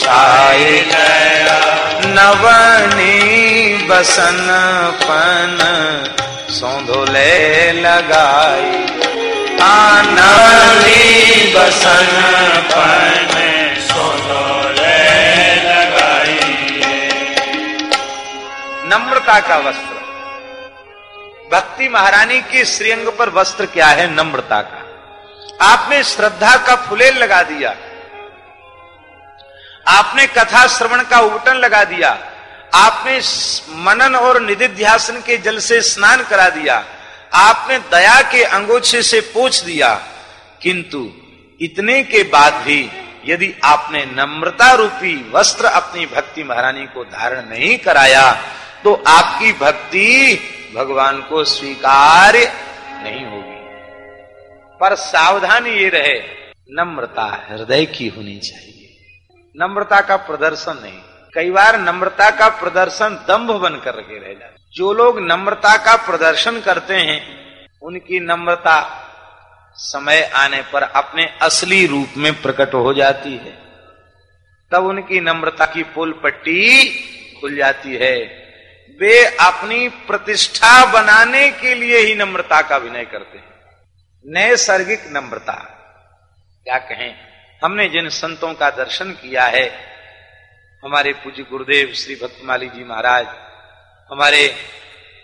छाए नवनी बसन पन सौंधोले लगाई। नवनी बसन पन लगाई। नम्रता का वस्त्र। भक्ति महारानी के श्रीअंग पर वस्त्र क्या है नम्रता का? आपने श्रद्धा का फुलेल लगा दिया। आपने कथा श्रवण का उबटन लगा दिया। आपने मनन और निधिध्यासन के जल से स्नान करा दिया। आपने दया के अंगोछे से पोछ दिया। किंतु इतने के बाद भी यदि आपने नम्रता रूपी वस्त्र अपनी भक्ति महारानी को धारण नहीं कराया तो आपकी भक्ति भगवान को स्वीकार नहीं होगी। पर सावधानी ये रहे, नम्रता हृदय की होनी चाहिए। नम्रता का प्रदर्शन नहीं। कई बार नम्रता का प्रदर्शन दंभ बन के रह जाता जो लोग नम्रता का प्रदर्शन करते हैं, उनकी नम्रता समय आने पर अपने असली रूप में प्रकट हो जाती है। तब उनकी नम्रता की पुल पट्टी खुल जाती है। वे अपनी प्रतिष्ठा बनाने के लिए ही नम्रता का विनय करते हैं। नैसर्गिक नम्रता। क्या कहें? हमने जिन संतों का दर्शन किया है, हमारे पूज्य गुरुदेव श्री भक्तमाली जी महाराज, हमारे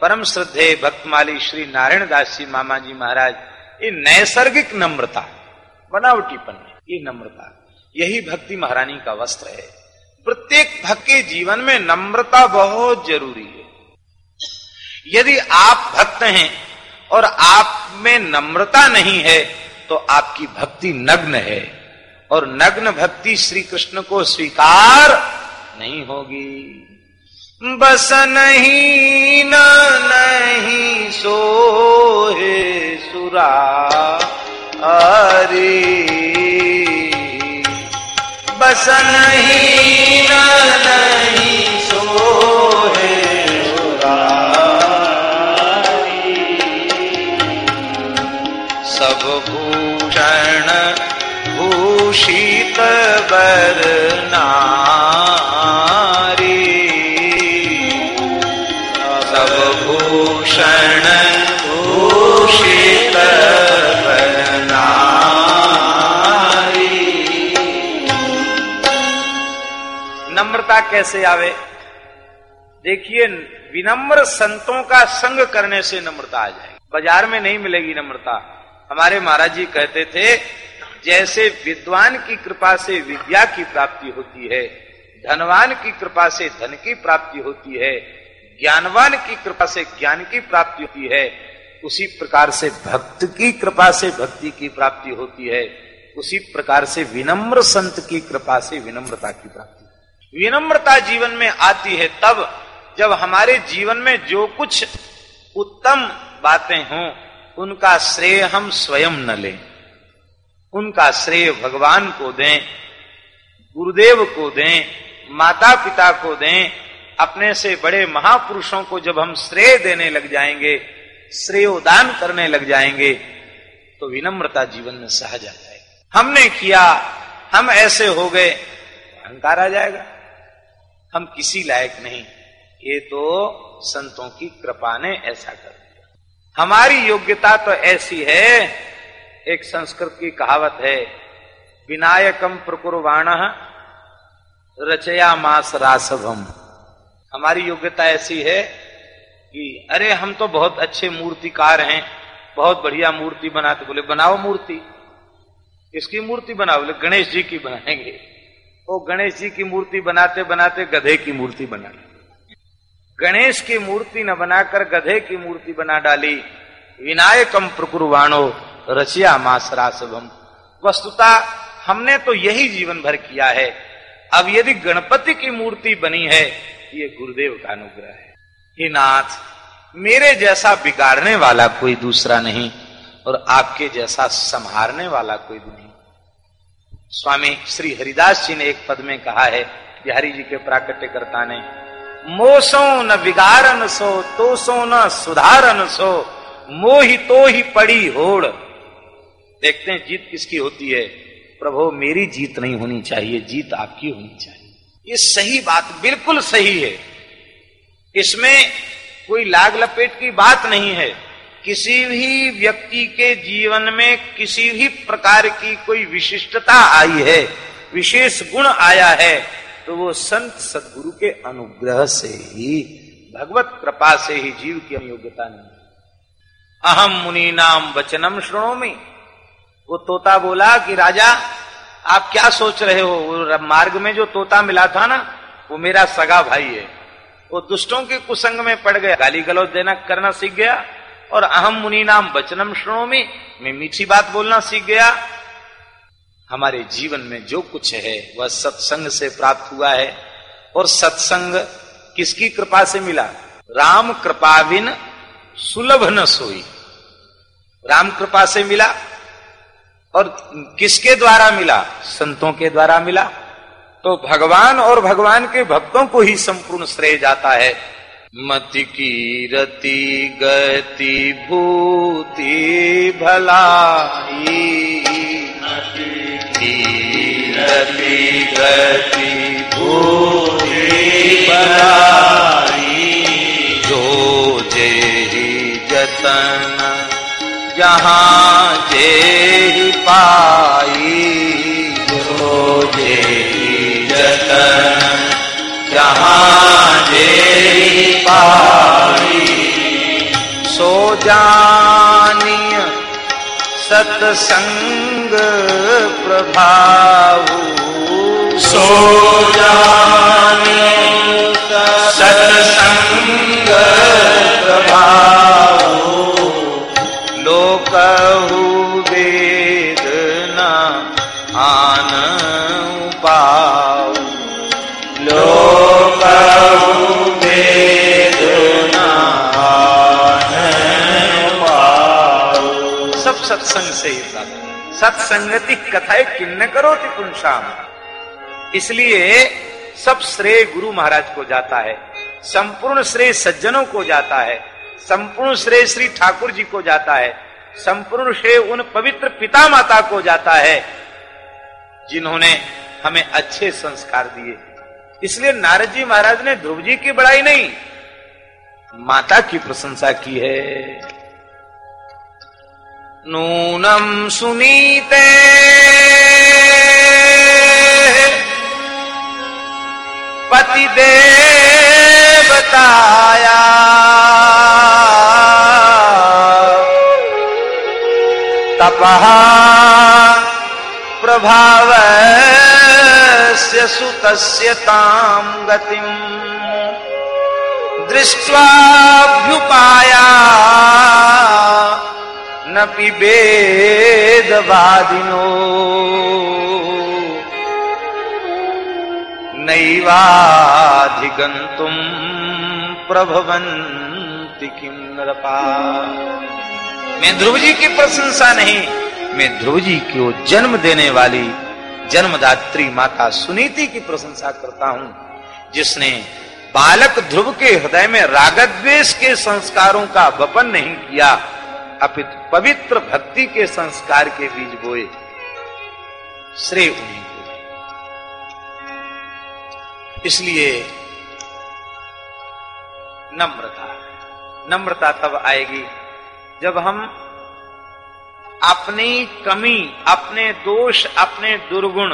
परम श्रद्धे भक्तमाली श्री नारायण दास जी मामा जी महाराज, ये नैसर्गिक नम्रता, बनावटीपन, ये नम्रता, यही भक्ति महारानी का वस्त्र है। प्रत्येक भक्त के जीवन में नम्रता बहुत ज़रूरी है। यदि आप भक्त हैं और आप में नम्रता नहीं है तो आपकी भक्ति नग्न है। और नग्न भक्ति श्री कृष्ण को स्वीकार नहीं होगी। बस नहीं, न नहीं सो है सुरा, अरे। बस नहीं, न नहीं सब भूषण नम्रता कैसे आवे? देखिए, विनम्र संतों का संग करने से नम्रता आ जाएगी। बाज़ार में नहीं मिलेगी नम्रता। हमारे महाराज जी कहते थे जैसे विद्वान की कृपा से विद्या की प्राप्ति होती है, धनवान की कृपा से धन की प्राप्ति होती है, ज्ञानवान की कृपा से ज्ञान की प्राप्ति होती है, उसी प्रकार से भक्त की कृपा से भक्ति की प्राप्ति होती है, उसी प्रकार से विनम्र संत की कृपा से विनम्रता की प्राप्ति। विनम्रता जीवन में आती है तब, जब हमारे जीवन में जो कुछ उत्तम बातें हों, उनका श्रेय हम स्वयं न लें। उनका श्रेय भगवान को दें, गुरुदेव को दें माता पिता को दें, अपने से बड़े महापुरुषों को जब हम श्रेय देने लग जाएँगे, श्रेयोदान करने लग जाएँगे तो विनम्रता जीवन में सहज आ जाएगी। हमने किया, हम ऐसे हो गए, अहंकार आ जाएगा। हम किसी लायक नहीं। ये तो संतों की कृपा ने ऐसा कर दिया। हमारी योग्यता तो ऐसी है एक संस्कृत की कहावत है विनायकम प्रकुरवाण रचया मास रासभम हमारी योग्यता ऐसी है कि, अरे, हम तो बहुत अच्छे मूर्तिकार हैं, बहुत बढ़िया मूर्ति बनाते। बोले, बनाओ मूर्ति। इसकी मूर्ति बनाओ? बोले, गणेश जी की बनाएँगे। वो गणेश जी की मूर्ति बनाते बनाते गधे की मूर्ति बना गणेश की मूर्ति न बनाकर गधे की मूर्ति बना डाली। विनायकम प्रकुरवाणो रचिया मासरासभम। वस्तुता हमने तो यही जीवन भर किया है। अब यदि गणपति की मूर्ति बनी है, ये गुरुदेव का अनुग्रह है। हे नाथ, मेरे जैसा बिगाड़ने वाला कोई दूसरा नहीं और आपके जैसा संहारने वाला कोई भी नहीं। स्वामी श्री हरिदास जी ने एक पद में कहा है, बिहारी जी के प्राकट्यकर्ता ने, मोसो न बिगाड़न सो तो सो न सुधारन सो, मोहि तो ही पड़ी होड़ देखते हैं जीत किसकी होती है। प्रभु, मेरी जीत नहीं होनी चाहिए, जीत आपकी होनी चाहिए। ये सही बात बिल्कुल सही है। इसमें कोई लाग लपेट की बात नहीं है। किसी भी व्यक्ति के जीवन में किसी भी प्रकार की कोई विशिष्टता आई है, विशेष गुण आया है तो वो संत सदगुरु के अनुग्रह से ही, भगवत कृपा से ही जीव की योग्यता नहीं अहम मुनि नाम वचनम श्रणो में वो तोता बोला कि, राजा, आप क्या सोच रहे हो? मार्ग में जो तोता मिला था ना, वो मेरा सगा भाई है। वो दुष्टों के कुसंग में पड़ गया। गाली गलौज देना करना सीख गया और अहम मुनि नाम वचनम में मैं मीठी बात बोलना सीख गया। हमारे जीवन में जो कुछ है, वह सत्संग से प्राप्त हुआ है। और सत्संग किसकी कृपा से मिला? राम कृपा बिन सुलभ न सोई। राम कृपा से मिला। और किसके द्वारा मिला? संतों के द्वारा मिला। तो भगवान और भगवान के भक्तों को ही संपूर्ण श्रेय जाता है। मति की रति गति भूति भलाई। मति रति गति भूति भलाई। पाई जो जे जतन। जहाँ जे पाई सो जानिय सत्संग प्रभाव। सो जानिय सत्संग प्रभाव। सत्संग से ही प्राप्त सत्संगति कथाएँ किन्न करो थी पुंशाम इसलिए सब श्रेय गुरु महाराज को जाता है, संपूर्ण श्रेय सज्जनों को जाता है, संपूर्ण श्रेय श्री ठाकुर जी को जाता है, संपूर्ण श्रेय उन पवित्र पिता माता को जाता है, जिन्होंने हमें अच्छे संस्कार दिए। इसलिए नारद जी महाराज ने ध्रुव जी की बड़ाई नहीं, माता की प्रशंसा की है। नूनम सुनीते। पति देव बताया तपः प्रभाव सुतस्य ताम गतिम। दृष्ट्वाभ्युपाया पिबेदवादिनो नैवाधिगंतुम प्रभवंति किम नरपा मैं ध्रुव जी की प्रशंसा नहीं, मैं ध्रुव जी को जन्म देने वाली जन्मदात्री माता सुनीति की प्रशंसा करता हूँ, जिसने बालक ध्रुव के हृदय में रागद्वेश के संस्कारों का वपन नहीं किया। अपितु पवित्र भक्ति के संस्कार के बीज बोए। श्रेय उन्हीं को। इसलिए नम्रता नम्रता तब आएगी जब हम अपनी कमी, अपने दोष, अपने दुर्गुण,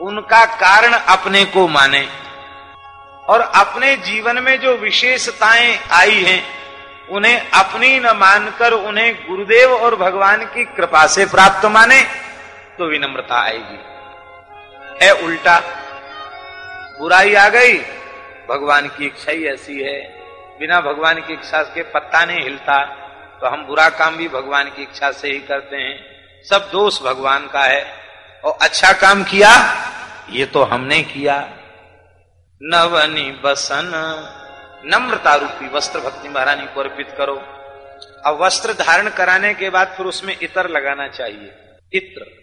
उनका कारण अपने को माने और अपने जीवन में जो विशेषताएँ आई हैं उन्हें अपनी न मानकर उन्हें गुरुदेव और भगवान की कृपा से प्राप्त माने तो विनम्रता आएगी। है उल्टा, बुराई आ गई, भगवान की इच्छा ही ऐसी है। बिना भगवान की इच्छा के पत्ता नहीं हिलता तो हम बुरा काम भी भगवान की इच्छा से ही करते हैं। सब दोष भगवान का है। और अच्छा काम किया, ये तो हमने किया। नवनी बसन नम्रता रूपी वस्त्र भक्ति महारानी को अर्पित करो। अब वस्त्र धारण कराने के बाद फिर उसमें इतर लगाना चाहिए। इत्र।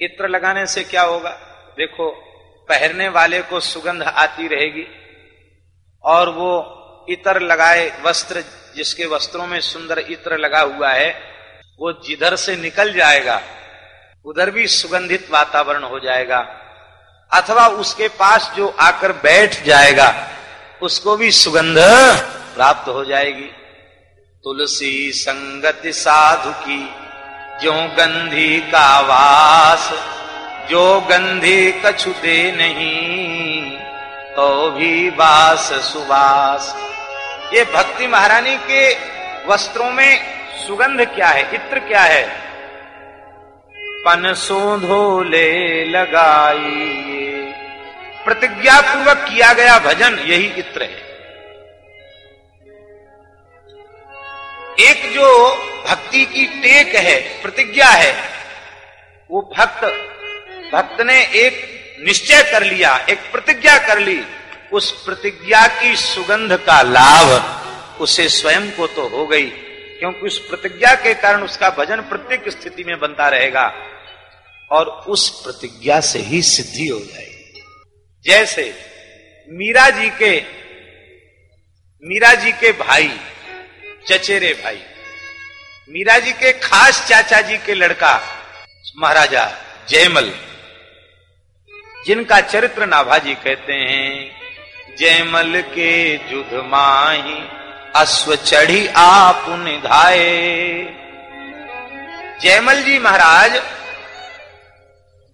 इत्र लगाने से क्या होगा? देखो, पहनने वाले को सुगंध आती रहेगी और वो इतर लगाए वस्त्र, जिसके वस्त्रों में सुंदर इत्र लगा हुआ है, वो जिधर से निकल जाएगा, उधर भी सुगंधित वातावरण हो जाएगा। अथवा उसके पास जो आकर बैठ जाएगा उसको भी सुगंध प्राप्त हो जाएगी। तुलसी संगति साधु की जो गंधी का वास, जो गंधी कछु दे नहीं तो भी बास सुबास ये भक्ति महारानी के वस्त्रों में सुगंध क्या है, इत्र क्या है? पन सोधो ले लगाई प्रतिज्ञा पूर्वक किया गया भजन यही इत्र है। एक जो भक्ति की टेक है, प्रतिज्ञा है, वो भक्त भक्त ने एक निश्चय कर लिया, एक प्रतिज्ञा कर ली, उस प्रतिज्ञा की सुगंध का लाभ उसे स्वयं को तो हो गई, क्योंकि उस प्रतिज्ञा के कारण उसका भजन प्रत्येक स्थिति में बनता रहेगा और उस प्रतिज्ञा से ही सिद्धि हो जाएगी। जैसे मीरा जी के, मीरा जी के भाई, चचेरे भाई, मीरा जी के खास चाचा जी के लड़का, महाराजा जयमल, जिनका चरित्र नाभाजी कहते हैं, जयमल के जुध माही अश्व चढ़ी आप निधाए। जयमल जी महाराज,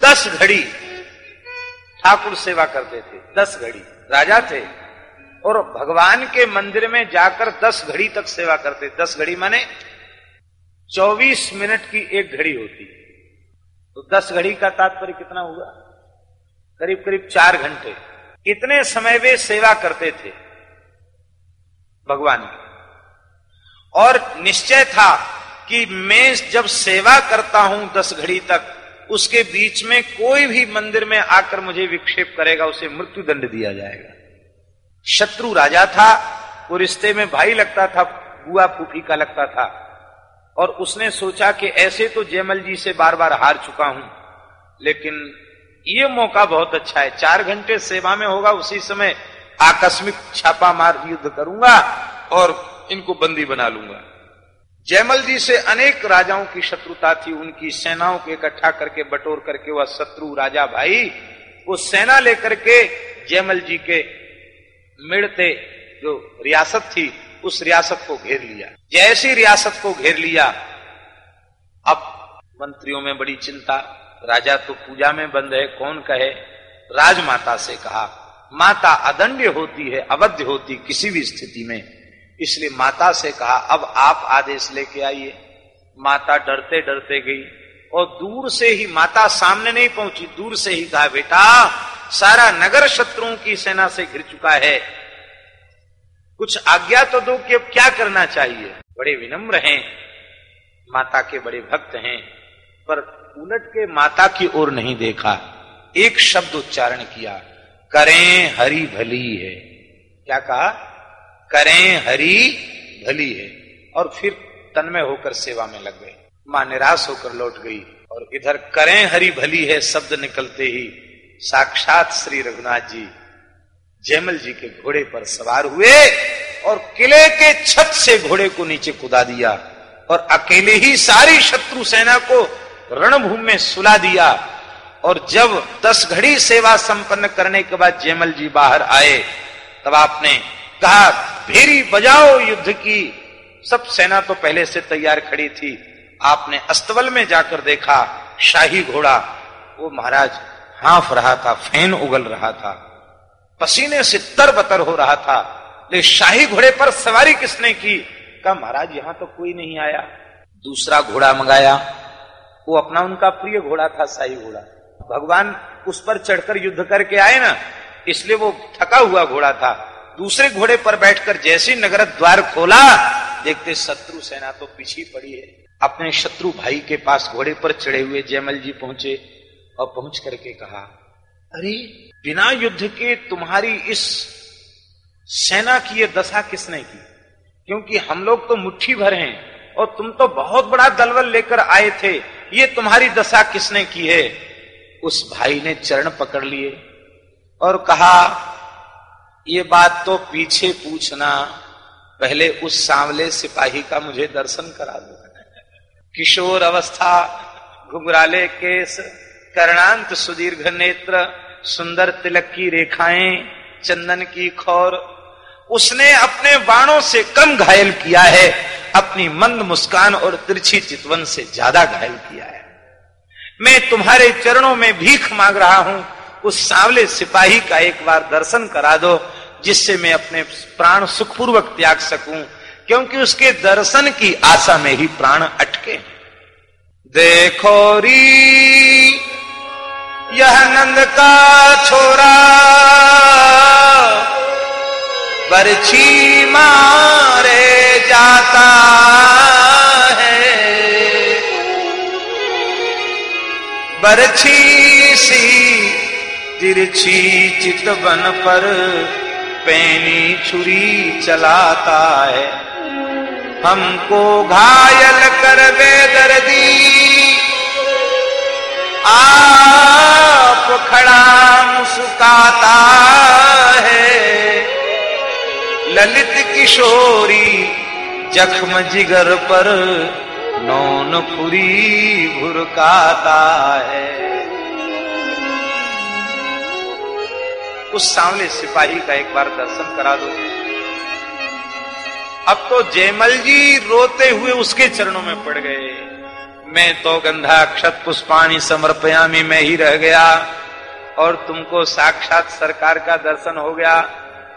दस घड़ी ठाकुर सेवा करते थे, दस घड़ी। राजा थे। और भगवान के मंदिर में जाकर दस घड़ी तक सेवा करते। दस घड़ी माने चौबीस मिनट की एक घड़ी होती। तो दस घड़ी का तात्पर्य कितना हुआ? करीब करीब चार घंटे। इतने समय वे सेवा करते थे? भगवान की। और निश्चय था कि मैं जब सेवा करता हूँ दस घड़ी तक उसके बीच में कोई भी मंदिर में आकर मुझे विक्षेप करेगा, उसे मृत्यु दंड दिया जाएगा। शत्रु राजा था वो रिश्ते में भाई लगता था, बुआ फूफी का लगता था। और उसने सोचा कि ऐसे तो जयमल जी से बार बार हार चुका हूँ, लेकिन ये मौका बहुत अच्छा है। चार घंटे सेवा में होगा, उसी समय आकस्मिक छापा मार युद्ध करूँगा और इनको बंदी बना लूँगा। जयमल जी से अनेक राजाओं की शत्रुता थी, उनकी सेनाओं को इकट्ठा करके, बटोर करके, वह शत्रु राजा भाई, वो सेना लेकर के जयमल जी के मिड़ते जो रियासत थी, उस रियासत को घेर लिया। जैसी रियासत को घेर लिया, अब मंत्रियों में बड़ी चिंता, राजा तो पूजा में बंद है, कौन कहे? राजमाता से कहा, माता अदंड होती है, अवध्य होती किसी भी स्थिति में। इसलिए माता से कहा, अब आप आदेश लेके आइए। माता डरते डरते गई और दूर से ही माता सामने नहीं पहुँची। दूर से ही कहा, बेटा, सारा नगर शत्रुओं की सेना से घिर चुका है। कुछ आज्ञा तो दो कि अब क्या करना चाहिए? बड़े विनम्र हैं। माता के बड़े भक्त हैं, पर उलट के माता की ओर नहीं देखा। एक शब्द उच्चारण किया, करें हरी भली है। क्या कहा? करें, हरी भली है। और फिर तन्मय होकर सेवा में लग गए। माँ निराश होकर लौट गई और इधर करें, हरी भली है शब्द निकलते ही साक्षात श्री रघुनाथ जी जयमल जी के घोड़े पर सवार हुए और किले के छत से घोड़े को नीचे कुदा दिया और अकेले ही सारी शत्रु सेना को रणभूमि में सुला दिया। और जब दस घड़ी सेवा संपन्न करने के बाद जयमल जी बाहर आए, तब आपने कहा, भेरी बजाओ युद्ध की। सब सेना तो पहले से तैयार खड़ी थी। आपने अस्तबल में जाकर देखा, शाही घोड़ा। वो महाराज हाफ़ रहा था, फ़ैन उगल रहा था। पसीने से तर बतर हो रहा था। लेकिन शाही घोड़े पर सवारी किसने की? कहा, महाराज, यहाँ तो कोई नहीं आया। दूसरा घोड़ा मंगाया। वो अपना उनका प्रिय घोड़ा था, शाही घोड़ा। भगवान उस पर चढ़कर युद्ध करके आए ना, इसलिए वो थका हुआ घोड़ा था। दूसरे घोड़े पर बैठकर जैसे नगर द्वार खोला, देखते शत्रु सेना तो पीछे पड़ी है। अपने शत्रु भाई के पास घोड़े पर चढ़े हुए जयमल जी पहुँचे और पहुँच करके कहा, अरे, बिना युद्ध के तुम्हारी इस सेना की ये दशा किसने की? क्योंकि हम लोग तो मुट्ठी भर हैं और तुम तो बहुत बड़ा दलवल लेकर आए थे। ये तुम्हारी दशा किसने की है? उस भाई ने चरण पकड़ लिए और कहा ये बात तो पीछे पूछना, पहले उस सांवले सिपाही का मुझे दर्शन करा दो। किशोर अवस्था, घुघराले केस, कर्णांत सुदीर्घ नेत्र, सुंदर तिलक की रेखाएँ, चंदन की खौर। उसने अपने बाणों से कम घायल किया है, अपनी मंद मुस्कान और तिरछी चितवन से ज़्यादा घायल किया है। मैं तुम्हारे चरणों में भीख मांग रहा हूँ, उस सांवले सिपाही का एक बार दर्शन करा दो जिससे मैं अपने प्राण सुखपूर्वक त्याग सकूँ, क्योंकि उसके दर्शन की आशा में ही प्राण अटके। देखो री, यह नंद का छोरा, बरछी मारे जाता है। बरछी सी, तिरछी चितवन पर पैनी छुरी चलाता है। हमको घायल कर वे दर्दी। आप खड़ा मुस्काता है। ललित किशोरी जख्म जिगर पर नौन नौनपुरी भुरकाता है। उस सांवले सिपाही का एक बार दर्शन करा दो। अब तो जयमल जी रोते हुए उसके चरणों में पड़ गए। मैं तो गंधा क्षत पुष्पाणी समर्पयामी में ही रह गया और तुमको साक्षात सरकार का दर्शन हो गया।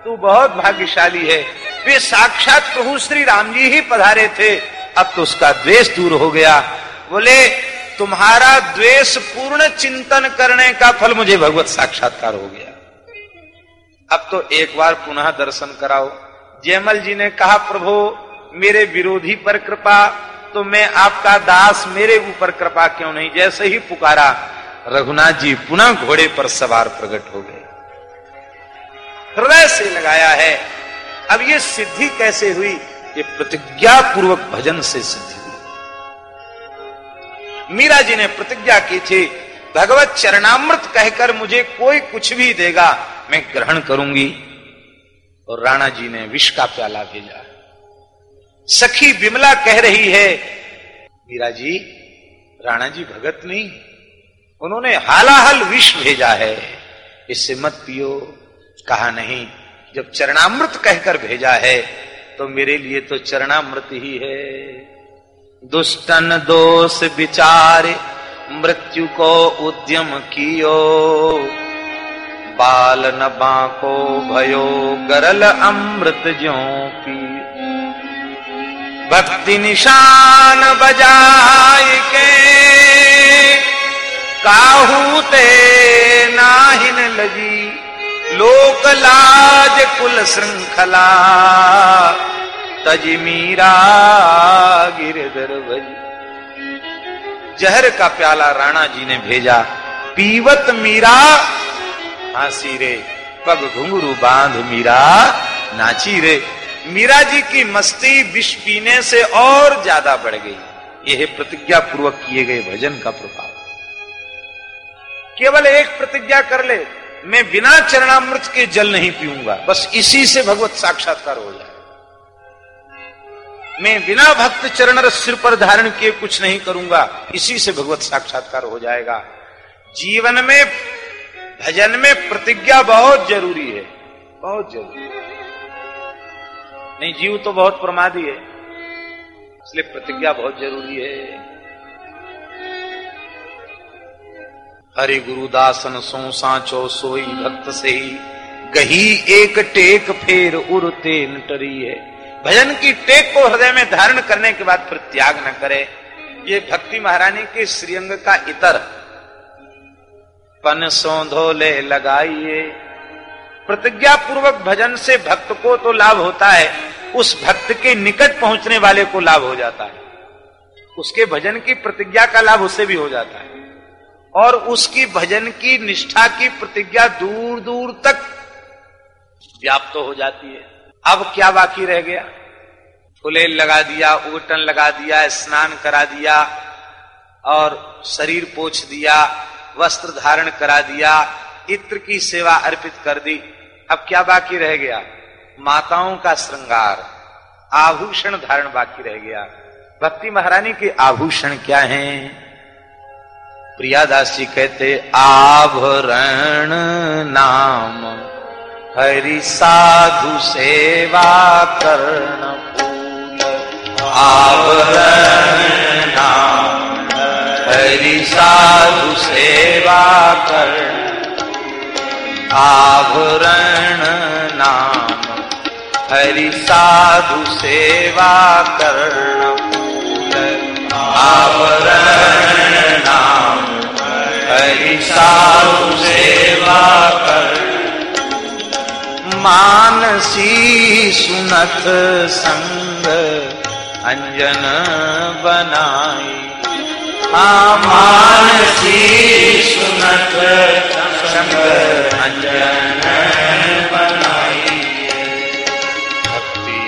तू बहुत भाग्यशाली है। वे साक्षात प्रभु श्री राम जी ही पधारे थे। अब तो उसका द्वेष दूर हो गया। बोले, तुम्हारा द्वेष पूर्ण चिंतन करने का फल मुझे भगवत साक्षात्कार हो गया। अब तो एक बार पुनः दर्शन कराओ। जयमल जी ने कहा, प्रभु, मेरे विरोधी पर कृपा तो मैं आपका दास मेरे ऊपर कृपा क्यों नहीं? जैसे ही पुकारा, रघुनाथ जी पुनः घोड़े पर सवार प्रकट हो गए। हृदय से लगाया है, अब ये सिद्धि कैसे हुई? ये प्रतिज्ञा पूर्वक भजन से सिद्धि हुई। मीरा जी ने प्रतिज्ञा की थी, भगवत चरणामृत कहकर मुझे कोई कुछ भी देगा मैं ग्रहण करूँगी और राणा जी ने विष का प्याला भेजा। सखी विमला कह रही है, मीरा जी, राणा जी भगत नहीं, उन्होंने हालाहल विष भेजा है। इससे मत पियो, कहा नहीं, जब चरणामृत कहकर भेजा है तो मेरे लिए तो चरणामृत ही है। दुष्टन दोष विचार, मृत्यु को उद्यम कियो। बाल न बाको भयो, गरल अमृत ज्यो पी भक्ति निशान बजाय के, काहू ते नाहिन लगी। लोक लाज कुल श्रृंखला, तज मीरा गिरधर भजी जहर का प्याला राणा जी ने भेजा, पीवत मीरा हासी रे। पग घुंगरू बाँध मीरा, नाची रे। मीरा जी की मस्ती विष पीने से और ज़्यादा बढ़ गई। यह प्रतिज्ञा पूर्वक किए गए भजन का प्रभाव। केवल एक प्रतिज्ञा कर ले, मैं बिना चरणामृत के जल नहीं पीऊँगा। बस इसी से भगवत साक्षात्कार हो जाए। मैं बिना भक्त चरण सिर पर धारण किए कुछ नहीं करूँगा। इसी से भगवत साक्षात्कार हो जाएगा। जीवन में भजन में प्रतिज्ञा बहुत ज़रूरी है। बहुत ज़रूरी। है नहीं, जीव तो बहुत प्रमादी है, इसलिए प्रतिज्ञा बहुत ज़रूरी है। हरि गुरुदासन सो साचो सोई भक्त से ही गही एक टेक फेर उड़ते नटरी है भजन की टेक को हृदय में धारण करने के बाद फिर त्याग न करे। ये भक्ति महारानी के श्रीअंग का इतर पन सौधोले लगाइए। प्रतिज्ञा पूर्वक भजन से भक्त को तो लाभ होता है, उस भक्त के निकट पहुँचने वाले को लाभ हो जाता है। उसके भजन की प्रतिज्ञा का लाभ उसे भी हो जाता है। और उसकी भजन की निष्ठा की प्रतिज्ञा दूर दूर तक व्याप्त तो हो जाती है। अब क्या बाकी रह गया? फुलेल लगा दिया उगटन लगा दिया, स्नान करा दिया और शरीर पोछ दिया वस्त्र धारण करा दिया, इत्र की सेवा अर्पित कर दी। अब क्या बाकी रह गया? माताओं का श्रृंगार। आभूषण धारण बाकी रह गया। भक्ति महारानी के आभूषण क्या हैं? प्रियादास जी कहते, आभरण नाम, हरि साधु सेवा करण आभरण नाम, हरि साधु सेवा करण आवरण नाम, हरि साधु सेवा करण आवरण नाम, हरि साधु सेवा कर। मानसी सुनत संग, अंजन बनाई। बनाई भक्ति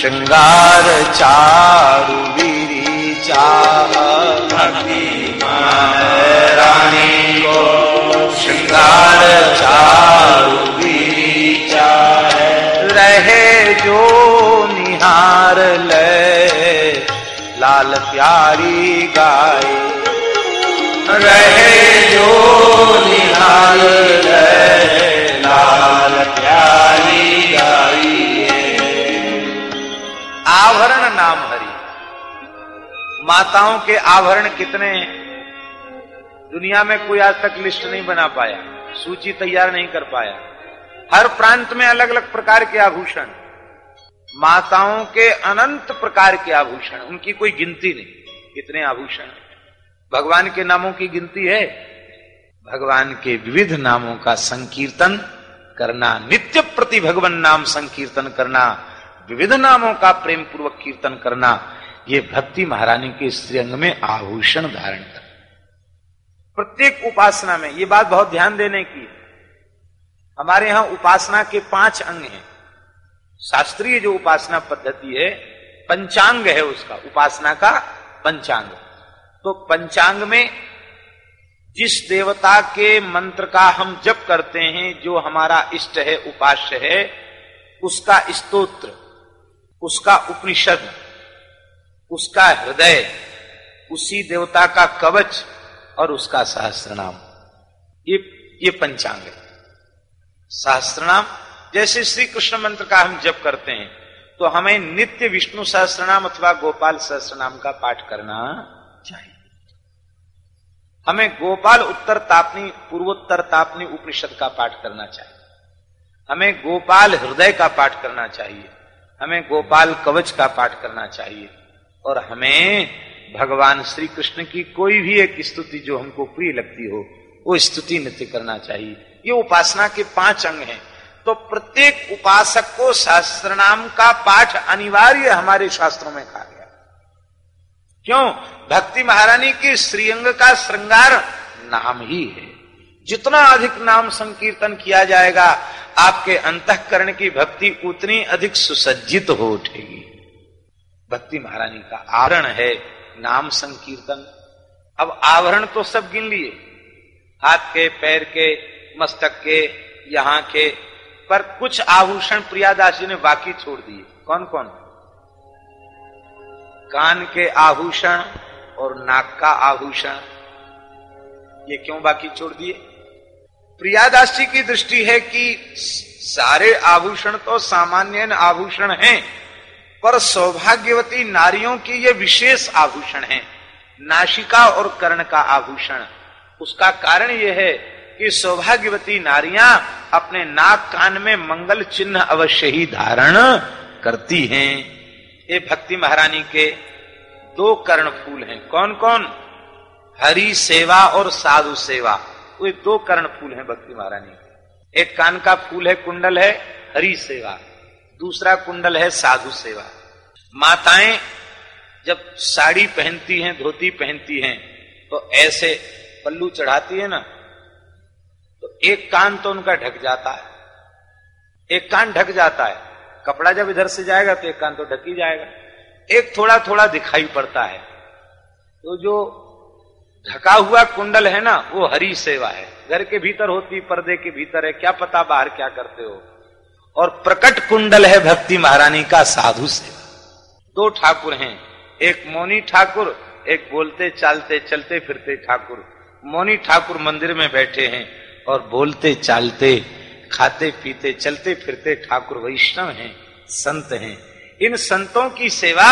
श्रृंगार चारु वीरी चाह भक्ति को श्रृंगार चारु वीरी चाह। रहे जो निहार ले, लाल प्यारी गाय रहे जो निहार ले, लाल प्यारी गाय आभरण नाम हरि। माताओं के आभरण कितने, दुनिया में कोई आज तक लिस्ट नहीं बना पाया, सूची तैयार नहीं कर पाया। हर प्रांत में अलग अलग प्रकार के आभूषण। माताओं के अनंत प्रकार के आभूषण, उनकी कोई गिनती नहीं, कितने आभूषण भगवान के नामों की गिनती है। भगवान के विविध नामों का संकीर्तन करना, नित्य प्रति भगवान नाम संकीर्तन करना, विविध नामों का प्रेम पूर्वक कीर्तन करना, ये भक्ति महारानी के श्रीअंग में आभूषण धारण कर प्रत्येक उपासना में, ये बात बहुत ध्यान देने की हमारे यहाँ उपासना के पाँच अंग हैं। शास्त्रीय जो उपासना पद्धति है, पंचांग है उसका, उपासना का पंचांग। तो पंचांग में जिस देवता के मंत्र का हम जप करते हैं, जो हमारा इष्ट है, उपास्य है, उसका स्तोत्र, उसका उपनिषद, उसका हृदय, उसी देवता का कवच और उसका सहस्त्रनाम ये ये पंचांग है। सहस्त्रनाम जैसे श्री कृष्ण मंत्र का हम जप करते हैं तो हमें नित्य विष्णु सहस्त्रनाम अथवा गोपाल सहस्त्रनाम का पाठ करना चाहिए। हमें गोपाल उत्तर तापनी, पूर्वोत्तर तापनी उपनिषद का पाठ करना चाहिए। हमें गोपाल हृदय का पाठ करना चाहिए। हमें गोपाल कवच का पाठ करना चाहिए। और हमें भगवान श्री कृष्ण की कोई भी एक स्तुति जो हमको प्रिय लगती हो, वो स्तुति नित्य करना चाहिए। ये उपासना के पाँच अंग हैं। तो प्रत्येक उपासक को शास्त्र नाम का पाठ अनिवार्य हमारे शास्त्रों में कहा गया। क्यों? भक्ति महारानी के श्रीअंग का श्रृंगार नाम ही है। जितना अधिक नाम संकीर्तन किया जाएगा, आपके अंतकरण की भक्ति उतनी अधिक सुसज्जित हो उठेगी। भक्ति महारानी का आवरण है नाम संकीर्तन। अब आवरण तो सब गिन लिए। हाथ के, पैर के, मस्तक के, यहाँ के पर कुछ आभूषण प्रियादास जी ने बाकी छोड़ दिए। कौन कौन? कान के आभूषण और नाक का आभूषण। ये क्यों बाकी छोड़ दिए? प्रियादास जी की दृष्टि है कि सारे आभूषण तो सामान्य आभूषण हैं, पर सौभाग्यवती नारियों की ये विशेष आभूषण है, नाशिका और कर्ण का आभूषण। उसका कारण यह है कि सौभाग्यवती नारियाँ अपने नाक कान में मंगल चिन्ह अवश्य ही धारण करती हैं। ये भक्ति महारानी के दो कर्ण फूल हैं। कौन कौन हरि सेवा और साधु सेवा। वो दो कर्ण फूल हैं भक्ति महारानी के। एक कान का फूल है कुंडल है, हरि सेवा। दूसरा कुंडल है साधु सेवा। माताएँ जब साड़ी पहनती हैं, धोती पहनती हैं तो ऐसे पल्लू चढ़ाती है ना तो एक कान तो उनका ढक जाता है। एक कान ढक जाता है। कपड़ा जब इधर से जाएगा तो एक कान तो ढक ही जाएगा। एक थोड़ा थोड़ा दिखाई पड़ता है। तो जो ढका हुआ कुंडल है ना, वो हरी सेवा है। घर के भीतर होती, पर्दे के भीतर है। क्या पता बाहर क्या करते हो। और प्रकट कुंडल है भक्ति महारानी का साधु सेवा। दो ठाकुर हैं। एक मोनी ठाकुर, एक बोलते, चालते, चलते, फिरते ठाकुर। मौनी ठाकुर मंदिर में बैठे हैं। और बोलते चालते, खाते पीते, चलते फिरते ठाकुर वैष्णव हैं, संत हैं। इन संतों की सेवा,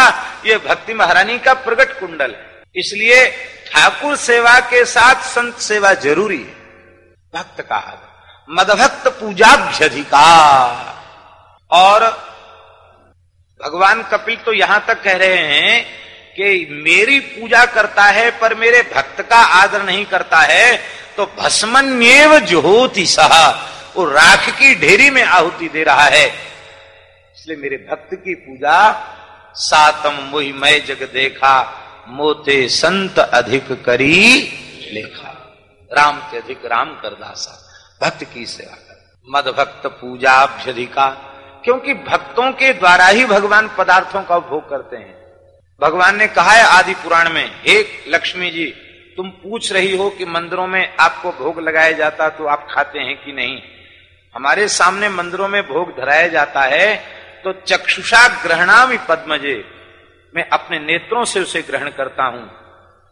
ये भक्ति महारानी का प्रगट कुंडल है। इसलिए ठाकुर सेवा के साथ संत सेवा ज़रूरी है। भक्त का मदभक्त पूजाभ्यधिकार और भगवान कपिल तो यहाँ तक कह रहे हैं कि मेरी पूजा करता है पर मेरे भक्त का आदर नहीं करता है तो भस्मन्येव ज्योति सहा। वो राख की ढेरी में आहुति दे रहा है। इसलिए मेरे भक्त की पूजा, सातम मुहि मैं जग देखा, मोते संत अधिक करी लेखा। राम के अधिक राम कर दासा भक्त की सेवा कर। मद भक्त पूजा अभ्यधिका क्योंकि भक्तों के द्वारा ही भगवान पदार्थों का उपभोग करते हैं। भगवान ने कहा है आदि पुराण में, हे लक्ष्मी जी तुम पूछ रही हो कि मंदिरों में आपको भोग लगाया जाता तो आप खाते हैं कि नहीं? हमारे सामने मंदिरों में भोग धराया जाता है तो चक्षुषा ग्रहणामी पद्मजे। मैं अपने नेत्रों से उसे ग्रहण करता हूँ।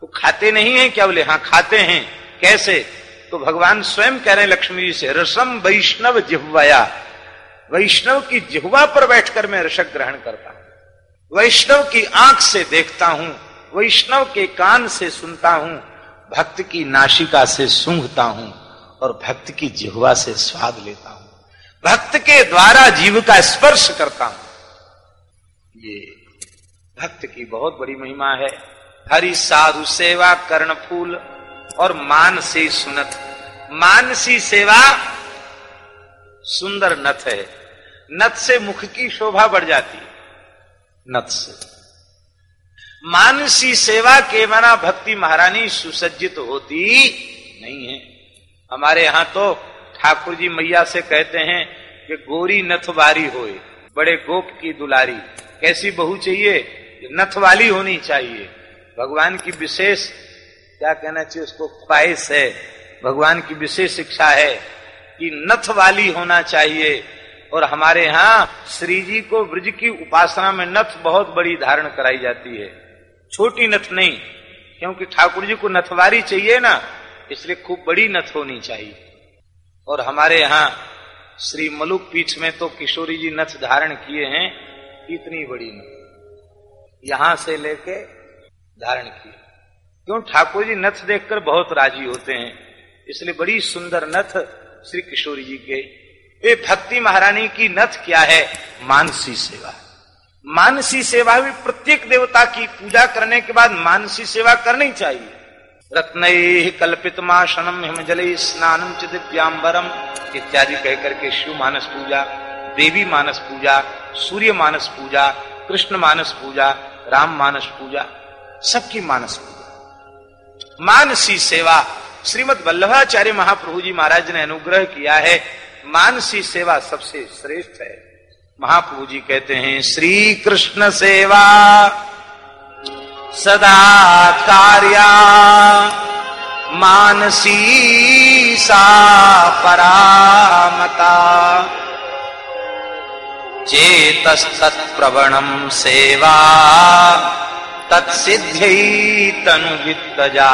तो खाते नहीं है क्या बोले? हाँ खाते हैं। कैसे? तो भगवान स्वयं कह रहे हैं, लक्ष्मी जी से, रसम वैष्णव जिह्वया। वैष्णव की जिह्वा पर बैठकर मैं रसक ग्रहण करता हूँ। वैष्णव की आँख से देखता हूँ। वैष्णव के कान से सुनता हूँ। भक्त की नाशिका से सूंघता हूँ और भक्त की जिहवा से स्वाद लेता हूँ। भक्त के द्वारा जीव का स्पर्श करता हूँ। ये भक्त की बहुत बड़ी महिमा है। हरि साधु सेवा कर्ण फूल और मानसी सुनत। मानसी सेवा सुंदर नथ है। नथ से मुख की शोभा बढ़ जाती है। नथ से। मानसी सेवा के मना भक्ति महारानी सुसज्जित होती नहीं है। हमारे यहाँ तो ठाकुर जी मैया से कहते हैं कि गोरी नथवारी होए, बड़े गोप की दुलारी। कैसी बहू चाहिए? नथ वाली होनी चाहिए। भगवान की विशेष, क्या कहना चाहिए उसको, ख्वाहिश है। भगवान की विशेष शिक्षा है कि नथ वाली होना चाहिए। और हमारे यहाँ श्री जी को ब्रज की उपासना में नथ बहुत बड़ी धारण कराई जाती है। छोटी नथ नहीं, क्योंकि ठाकुर जी को नथवारी चाहिए ना, इसलिए खूब बड़ी नथ होनी चाहिए। और हमारे यहाँ श्री मलुक पीठ में तो किशोरी जी नथ धारण किए हैं, इतनी बड़ी नथ। यहाँ से लेके धारण किए। क्यों? ठाकुर जी नथ देखकर बहुत राज़ी होते हैं, इसलिए बड़ी सुंदर नथ श्री किशोरी जी के। ये भक्ति महारानी की नथ क्या है? मानसी सेवा। मानसी सेवा भी प्रत्येक देवता की पूजा करने के बाद मानसी सेवा करनी चाहिए। रत्न कल्पित माशनम हिमजल स्नानम च दिव्यांबरम इत्यादि कह करके शिव मानस पूजा, देवी मानस पूजा, सूर्य मानस पूजा, कृष्ण मानस पूजा, राम मानस पूजा, सबकी मानस पूजा। मानसी सेवा, श्रीमद वल्लभाचार्य महाप्रभु जी महाराज ने अनुग्रह किया है। मानसी सेवा सबसे श्रेष्ठ है। महाप्रभु जी कहते हैं श्री कृष्ण सेवा सदा कार्या मानसी सा परामता। चेतस्तत्प्रवणम सेवा तत्सिद्ध्यै तनुवित्तजा